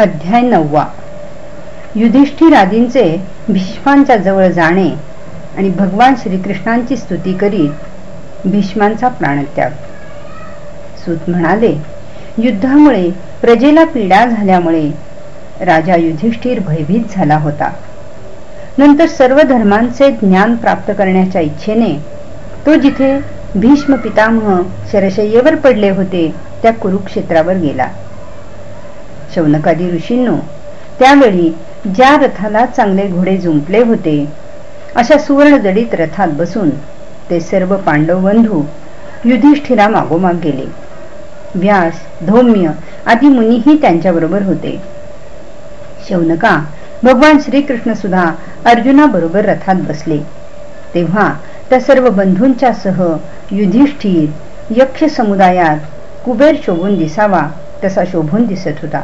अध्याय नववा. युधिष्ठिरादींचे भीष्मांच्या जवळ जाणे आणि भगवान श्रीकृष्णांची स्तुती करीत भीष्मांचा प्राणत्याग. सूत म्हणाले युद्धामुळे प्रजेला पीडा झाल्यामुळे राजा युधिष्ठिर भयभीत झाला होता. नंतर सर्व धर्मांचे ज्ञान प्राप्त करण्याच्या इच्छेने तो जिथे भीष्म पितामह शरशय्येवर पडले होते त्या कुरुक्षेत्रावर गेला. शौनकादी ऋषींनो त्यावेळी ज्या रथाला चांगले घोडे जुंपले होते अशा सुवर्ण जडीत रथात बसून ते सर्व पांडव बंधू युधिष्ठिरा मागोमाग गेले. व्यास धौम्य आदी मुनीही त्यांच्याबरोबर होते. शौनका भगवान श्रीकृष्ण सुद्धा अर्जुनाबरोबर रथात बसले. तेव्हा त्या सर्व बंधूंच्या सह युधिष्ठिर यक्ष समुदायात कुबेर शोभून दिसावा तसा शोभून दिसत होता.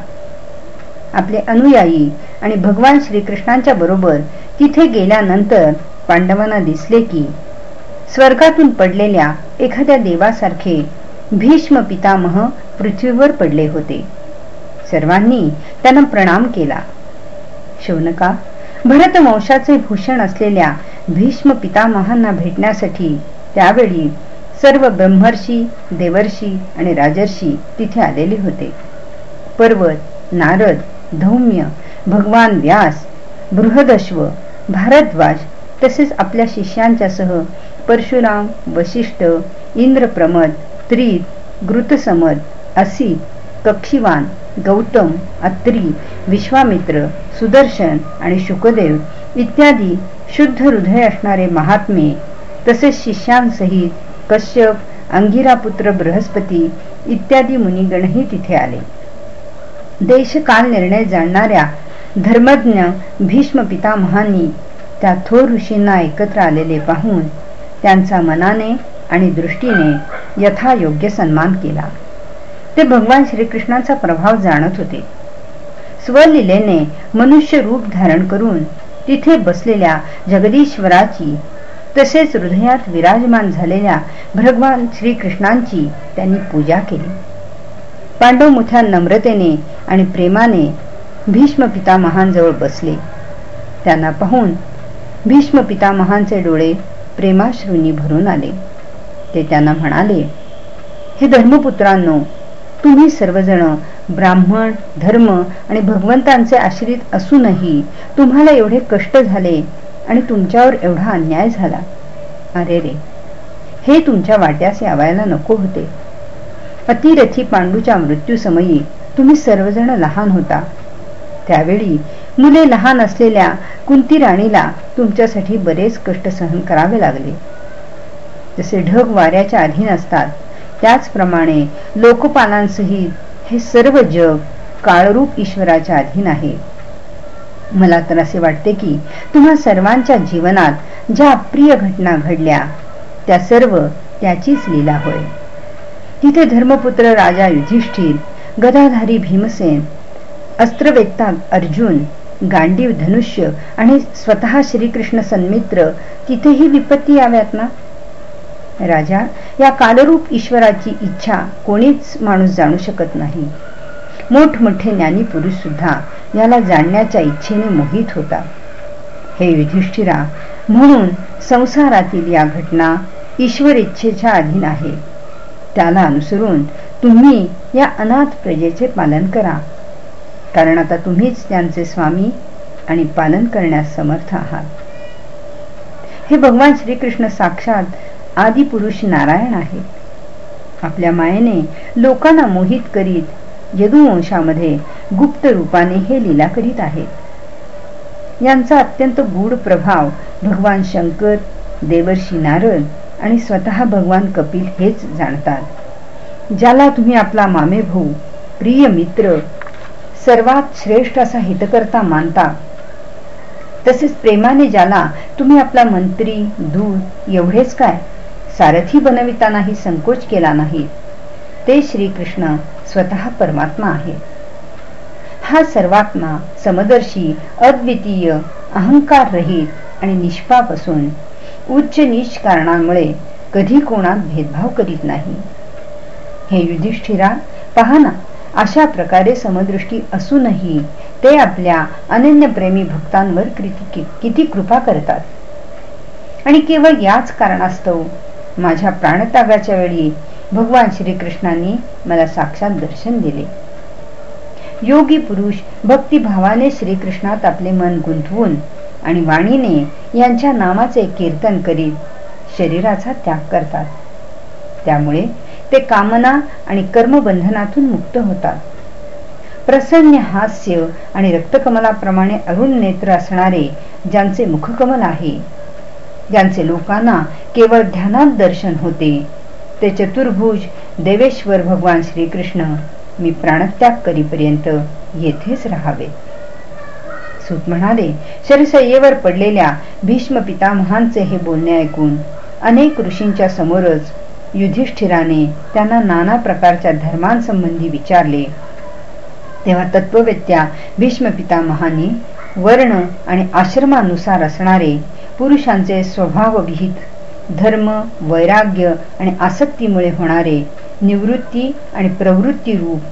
आपले अनुयायी आणि भगवान श्रीकृष्णांच्या बरोबर तिथे गेल्यानंतर पांडवांना दिसले की स्वर्गातून पडलेल्या एखाद्या देवासारखे भीष्म पितामह पृथ्वीवर पडले होते. सर्वांनी त्यांना प्रणाम केला. शौनका भरतवंशाचे भूषण असलेल्या भीष्म पितामहांना भेटण्यासाठी त्यावेळी सर्व ब्रह्मर्षी देवर्षी आणि राजर्षी तिथे आलेले होते. पर्वत नारद धौम्य भगवान व्यास बृहदश्व भारद्वाज तसेच आपल्या शिष्यांच्या सह परशुराम वशिष्ठ इंद्रप्रमद त्रित घृतसमद असित कक्षीवान गौतम अत्री विश्वामित्र सुदर्शन आणि शुकदेव इत्यादी शुद्ध हृदय असणारे महात्मे तसेच शिष्यांसहित कश्यप अंगिरापुत्र बृहस्पती इत्यादी मुनिगणही तिथे आले. देशकाल निर्णय जाणणाऱ्या धर्मज्ञ भीष्म पितामहांनी त्या थोर ऋषींना एकत्र आलेले पाहून त्यांचा मनाने आणि दृष्टीने यथायोग्य सन्मान केला. ते भगवान श्रीकृष्णाचा प्रभाव जाणत होते. स्वलिलेने मनुष्य रूप धारण करून तिथे बसलेल्या जगदीश्वराची तसेच हृदयात विराजमान झालेल्या भगवान श्रीकृष्णांची त्यांनी पूजा केली. पांडव मोठ्या नम्रतेने आणि प्रेमाने भीष्म पितामहांजवळ बसले. त्यांना पाहून भीष्म पितामहांचे डोळे प्रेमाश्रूंनी भरून आले. ते त्यांना म्हणाले हे धर्मपुत्रांनो तुम्ही सर्वजण ब्राह्मण धर्म आणि भगवंतांचे आश्रित असूनही तुम्हाला एवढे कष्ट झाले आणि तुमच्यावर एवढा अन्याय झाला. अरे रे हे तुमच्या वाट्यास यावायला नको होते. अतिरथी पांडूच्या मृत्यूसमयी तुम्ही सर्वजण लहान होता. त्यावेळी मुले लहान असलेल्या कुंती राणीला तुमच्यासाठी बरेच कष्ट सहन करावे लागले. जसे ढग वाऱ्याच्या अधीन असतात त्याचप्रमाणे लोकपालांसहित हे सर्व जग काळरूप ईश्वराच्या अधीन आहे. मला तर असे वाटते की तुम्हा सर्वांच्या जीवनात ज्या अप्रिय घटना घडल्या त्या सर्व त्याचीच लीला होय. तिथे धर्मपुत्र राजा युधिष्ठिर गदाधारी भीमसेन अस्त्रवेत्ता अर्जुन गांडीव धनुष्य आणि स्वतः श्रीकृष्ण सन्मित्र तिथेही विपत्ती याव्यात ना? राजा या कालरूप ईश्वराची इच्छा कोणीच माणूस जाणू शकत नाही. मोठमोठे ज्ञानी पुरुष सुद्धा याला जाणण्याच्या इच्छेने मोहित होता. हे युधिष्ठिरा म्हणून संसारातील या घटना ईश्वर इच्छेच्या अधीन आहे. त्याला अनुसरून तुम्ही या अनाथ प्रजेचे पालन करा. कारण आता तुम्हीच त्यांचे स्वामी आणि पालन करण्यास समर्थ आहात. हे भगवान श्रीकृष्ण साक्षात आदिपुरुष नारायण आहेत. आपल्या मायेने लोकांना मोहित करीत यदुवंशामध्ये गुप्त रूपाने हे लीला करीत आहेत. यांचा अत्यंत गूढ प्रभाव भगवान शंकर देवर्षी नारद आणि स्वतः भगवान कपिल हेच जाणतात. ज्याला तुम्ही आपला मामे भाऊ प्रिय मित्र सर्वात श्रेष्ठ असा हितकर्ता मानता तसेच प्रेमाने ज्याला तुम्ही आपला मंत्री दूध एवढेच काय सारथी बनवितानाही संकोच केला नाही ते श्रीकृष्ण स्वतः परमात्मा आहे हा सर्वात्मा समदर्शी अद्वितीय अहंकार रहित आणि निष्पाप असून उच्च नीच कारणांमुळे कधी कोणात भेदभाव करीत नाही. हे युधिष्ठिरा पहा ना अशा प्रकारे समदृष्टी असूनही ते आपल्या अनन्यप्रेमी भक्तांवर किती कृपा करतात. आणि केवळ याच कारणास्तव माझ्या प्राणत्यागाच्या वेळी भगवान श्रीकृष्णांनी मला साक्षात दर्शन दिले. योगी पुरुष भक्तिभावाने श्रीकृष्णात आपले मन गुंतवून आणि वाणीने यांच्या नामाचे कीर्तन करीत शरीराचा त्याग करतात. त्यामुळे ते कामना आणि कर्मबंधनातून मुक्त होतात. प्रसन्न हास्य आणि रक्तकमलाप्रमाणे अरुण नेत्र असणारे ज्यांचे मुखकमल आहे ज्यांचे लोकांना केवळ ध्यानात दर्शन होते ते चतुर्भुज देवेश्वर भगवान श्रीकृष्ण मी प्राणत्याग करीपर्यंत येथेच राहावे. सुत म्हणाले शरसय्येवर पडलेल्या भीष्म पितामहांचे हे बोलणे ऐकून अनेक ऋषींच्या समोरच युधिष्ठिराने त्यांना नाना प्रकारच्या धर्मांसंबंधी विचारले. तेव्हा तत्ववेत्या भीष्म पितामहांनी वर्ण आणि आश्रमानुसार असणारे पुरुषांचे स्वभावविहित धर्म वैराग्य आणि आसक्तीमुळे होणारे निवृत्ती आणि प्रवृत्ती रूप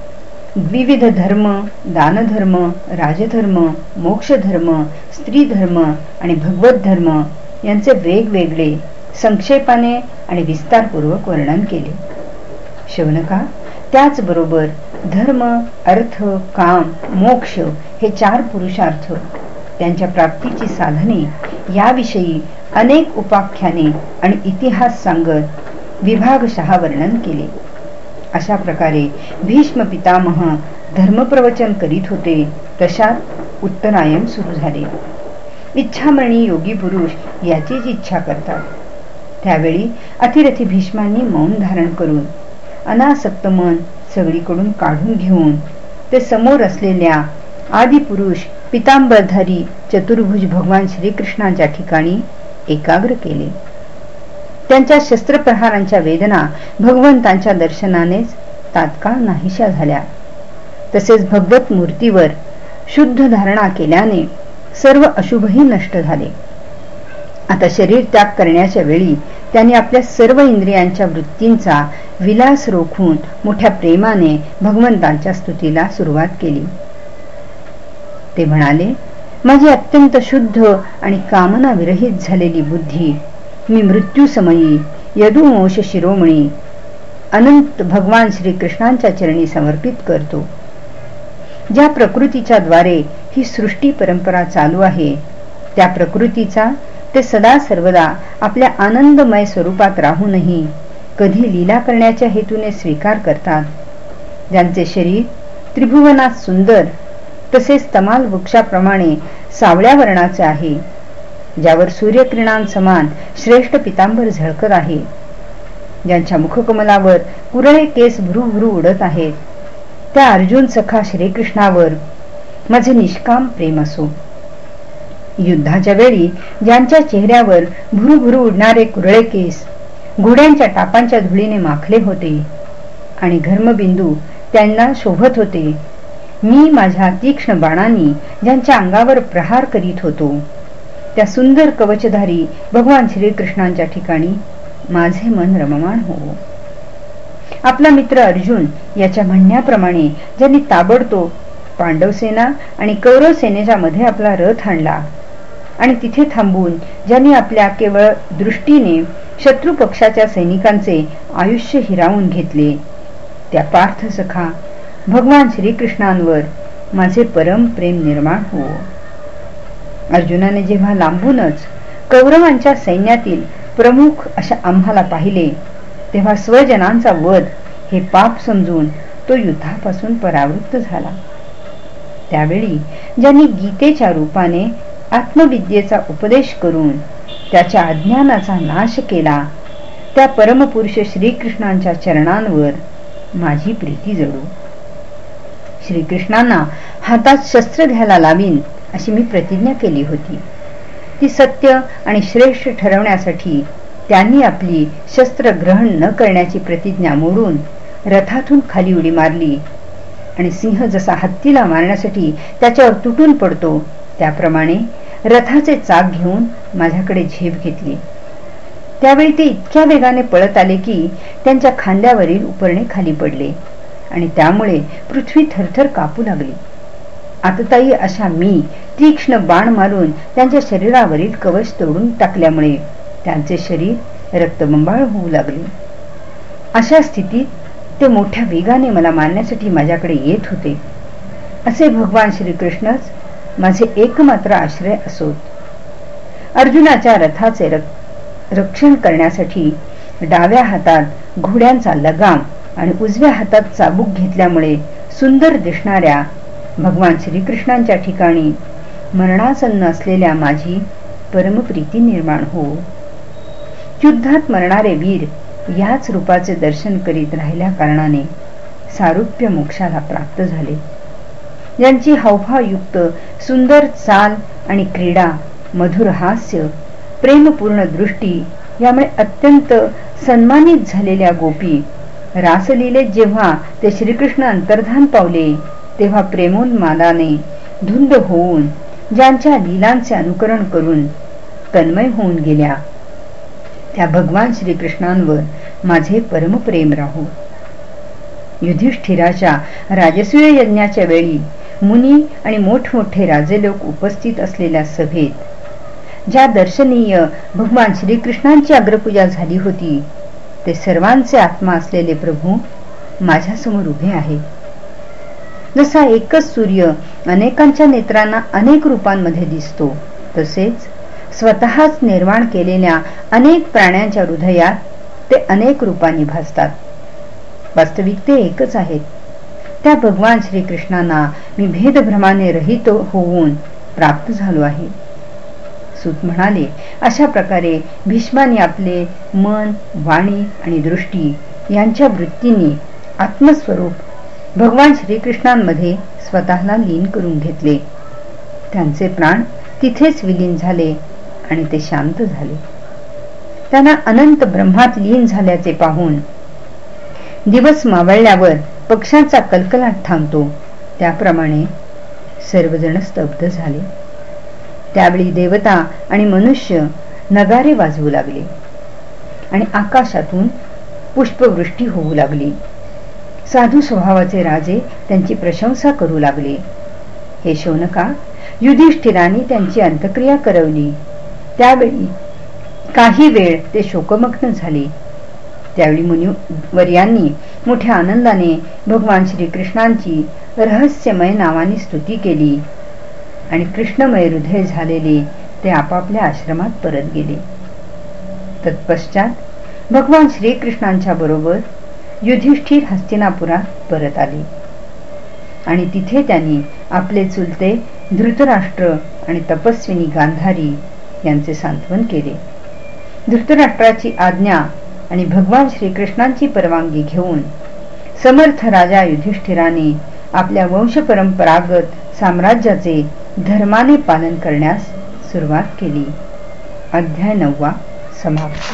विविध धर्म दानधर्म राजधर्म मोक्षधर्म स्त्री धर्म आणि भगवत धर्म यांचे वेगवेगळे संक्षेपाने आणि विस्तारपूर्वक वर्णन केले. शौनका त्याचबरोबर धर्म अर्थ काम मोक्ष हे चार पुरुषार्थ त्यांच्या प्राप्तीची साधने याविषयी अनेक उपाख्याने आणि इतिहास सांगत विभागशहा वर्णन केले. अशा प्रकारे भीष्म पितामह धर्मप्रवचन करीत होते. तशात उत्तरायण सुरू झाले. इच्छामणी योगी पुरुष याचीच इच्छा करतात. त्यावेळी अतिरथी भीष्मांनी मौन धारण करून अनासक्त मन सगळीकडून काढून घेऊन ते समोर असलेल्या आदिपुरुष पितांबरधारी चतुर्भुज भगवान श्रीकृष्णांच्या ठिकाणी एकाग्र केले. त्यांच्या शस्त्रप्रहारांच्या वेदना भगवंतांच्या दर्शनानेच तात्काळ नाहीशा झाल्या. तसेच भगवत मूर्तीवर शुद्ध धारणा केल्याने सर्व अशुभही नष्ट झाले. आता शरीर त्याग करण्याच्या वेळी त्यांनी आपल्या सर्व इंद्रियांच्या वृत्तींचा विलास रोखून मोठ्या प्रेमाने भगवंतांच्या स्तुतीला सुरुवात केली. ते म्हणाले माझी अत्यंत शुद्ध आणि कामना विरहित झालेली बुद्धी मी मृत्यूसमयी यदुवंश शिरोमणी अनंत भगवान श्रीकृष्णांच्या चरणी समर्पित करतो. ज्या प्रकृतीच्या द्वारे ही सृष्टी परंपरा चालू आहे त्या प्रकृतीचा ते सदा सर्वदा आपल्या आनंदमय स्वरूपात राहूनही कधी लीला करण्याच्या हेतूने स्वीकार करतात. ज्यांचे शरीर त्रिभुवनात सुंदर तसेच तमाल वृक्षाप्रमाणे सावळ्या वर्णाचे आहे ज्यावर सूर्यकिरणांसमान श्रेष्ठ पितांबर झळकत आहे. ज्यांच्या मुखकमलावर कुरळे केस भ्रू उडत आहेत त्या अर्जुन सखा श्रीकृष्णावर माझे निष्काम प्रेम असो. युद्धाच्या वेळी ज्यांच्या चेहऱ्यावर भुरू उडणारे कुरळे केस घोड्यांच्या टापांच्या धुळीने माखले होते आणि घर्मबिंदू त्यांना शोभत होते मी माझ्या तीक्ष्ण बाणांनी ज्यांच्या अंगावर प्रहार करीत होतो. त्या सुंदर कवचधारी भगवान श्रीकृष्णांच्या ठिकाणी माझे मन रममाण होवो. आपला मित्र अर्जुन याच्या म्हणण्याप्रमाणे ज्यांनी ताबडतोब पांडवसेना आणि कौरव सेनेच्या मध्ये आपला रथ आणला आणि तिथे थांबून ज्यांनी आपल्या केवळ दृष्टीने शत्रू पक्षाच्या सैनिकांचे आयुष्य हिरावून घेतले त्या पार्थ सखा भगवान श्रीकृष्णांवर माझे परम प्रेम निर्माण होवो. अर्जुनाने जेव्हा लांबूनच कौरवांच्या सैन्यातील प्रमुख अशा आम्हाला पाहिले तेव्हा स्वजनांचा वध हे पाप समजून तो युद्धापासून परावृत्त झाला. त्यावेळी ज्यांनी गीतेच्या रूपाने आत्मविद्येचा उपदेश करून त्याच्या अज्ञानाचा नाश केला त्या परमपुरुष श्रीकृष्णांच्या चरणांवर माझी प्रीती जडू. श्रीकृष्णांना हातात शस्त्र घ्यायला लावीन अशी मी प्रतिज्ञा केली होती. ती सत्य आणि श्रेष्ठ ठरवण्यासाठी त्यांनी आपली शस्त्र ग्रहण न करण्याची प्रतिज्ञा मोडून रथातून खाली उडी मारली. आणि सिंह जसा हत्तीला मारण्यासाठी त्याच्यावर तुटून पडतो त्याप्रमाणे रथाचे चाक घेऊन माझ्याकडे झेप घेतली. त्यावेळी ते इतक्या वेगाने पळत आले की त्यांच्या खांद्यावरील उपरणे खाली पडले आणि त्यामुळे पृथ्वी थरथर कापू लागली. आतताई अशा मी तीक्ष्ण बाण मारून त्यांच्या शरीरावरील कवच तोडून टाकल्यामुळे त्यांचे शरीर रक्तबंबाळ होऊ लागले. अशा स्थितीत ते मोठ्या वेगाने मला मारण्यासाठी माझ्याकडे येत होते. असे भगवान श्रीकृष्णच माझे एकमात्र आश्रय असोत. अर्जुनाच्या रथाचे रक्षण करण्यासाठी डाव्या हातात घोड्यांचा लगाम आणि उजव्या हातात चाबूक घेतल्यामुळे सुंदर दिसणाऱ्या भगवान श्रीकृष्णांच्या ठिकाणी मरणासन्न असलेल्या माझी परमप्रीती निर्माण हो. युद्धात मरणारे वीर याच रूपाचे दर्शन करीत राहिल्या कारणाने सारुप्य मोक्षाला प्राप्त झाले. यांची हावभावयुक्त सुंदर चाल आणि क्रीडा मधुर हास्य प्रेमपूर्ण दृष्टी यामुळे अत्यंत सन्मानित झालेल्या गोपी रासलीले जेव्हा ते श्रीकृष्ण अंतर्धान पावले तेव्हा प्रेमोन्मादाने धुंद होऊन ज्यांच्या लीलांचे अनुकरण करून तन्मय होऊन गेल्या. त्या भगवान श्रीकृष्णांवर माझे परमप्रेम राहू. युधिष्ठिराच्या राजसूय यज्ञाच्या वेळी मुनी आणि मोठमोठे राजे लोक उपस्थित असलेल्या सभेत ज्या दर्शनीय भगवान श्रीकृष्णांची अग्रपूजा झाली होती ते सर्वांचे आत्मा असलेले प्रभू माझ्यासमोर उभे आहे जसा एकच सूर्य अनेकांच्या नेत्रांना अनेक रूपांमध्ये दिसतो तसेच स्वतःच निर्माण केलेल्या अनेक प्राण्यांच्या हृदयात ते अनेक रूपांनी भासतात वास्तविक ते एकच आहेत. त्या भगवान श्रीकृष्णांना मी भेदभ्रमाने रहित होऊन प्राप्त झालो आहे. सुत म्हणाले अशा प्रकारे भीष्माने आपले मन वाणी आणि दृष्टी यांच्या वृत्तीने आत्मस्वरूप भगवान श्रीकृष्णांमध्ये स्वतःला लीन करून घेतले. त्यांचे प्राण तिथेच विलीन झाले आणि ते शांत झाले. त्यांना अनंत ब्रह्मात लीन झाल्याचे पाहून दिवस मावळल्यावर पक्षांचा कलकलाट थांबतो. त्याप्रमाणे सर्वजण स्तब्ध झाले. त्यावेळी देवता आणि मनुष्य नगारे वाजवू लागले आणि आकाशातून पुष्पवृष्टी होऊ लागली. साधू स्वभावाचे राजे त्यांची प्रशंसा करू लागले. हे शौनका युधिष्ठिराने त्यांची अंतक्रिया करवली. त्यावेळी काही वेळ ते शोकमग्न झाले. त्यावेळी मुनिवर्यांनी मोठ्या आनंदाने भगवान श्रीकृष्णांची रहस्यमय नावाने स्तुती केली आणि कृष्णमय हृदय झालेले ते आपापल्या आश्रमात परत गेले. तत्पश्चात भगवान श्रीकृष्णांच्या बरोबर युधिष्ठिर हस्तिनापुरात परत आले. आणि तिथे त्यांनी आपले चुलते धृतराष्ट्र आणि तपस्विनी गांधारी यांचे सांत्वन केले. धृतराष्ट्राची आज्ञा आणि भगवान श्रीकृष्णांची परवानगी घेऊन समर्थ राजा युधिष्ठिराने आपल्या वंश परंपरागत साम्राज्याचे धर्माने पालन करण्यास सुरुवात केली. अध्याय नववा समाप्त.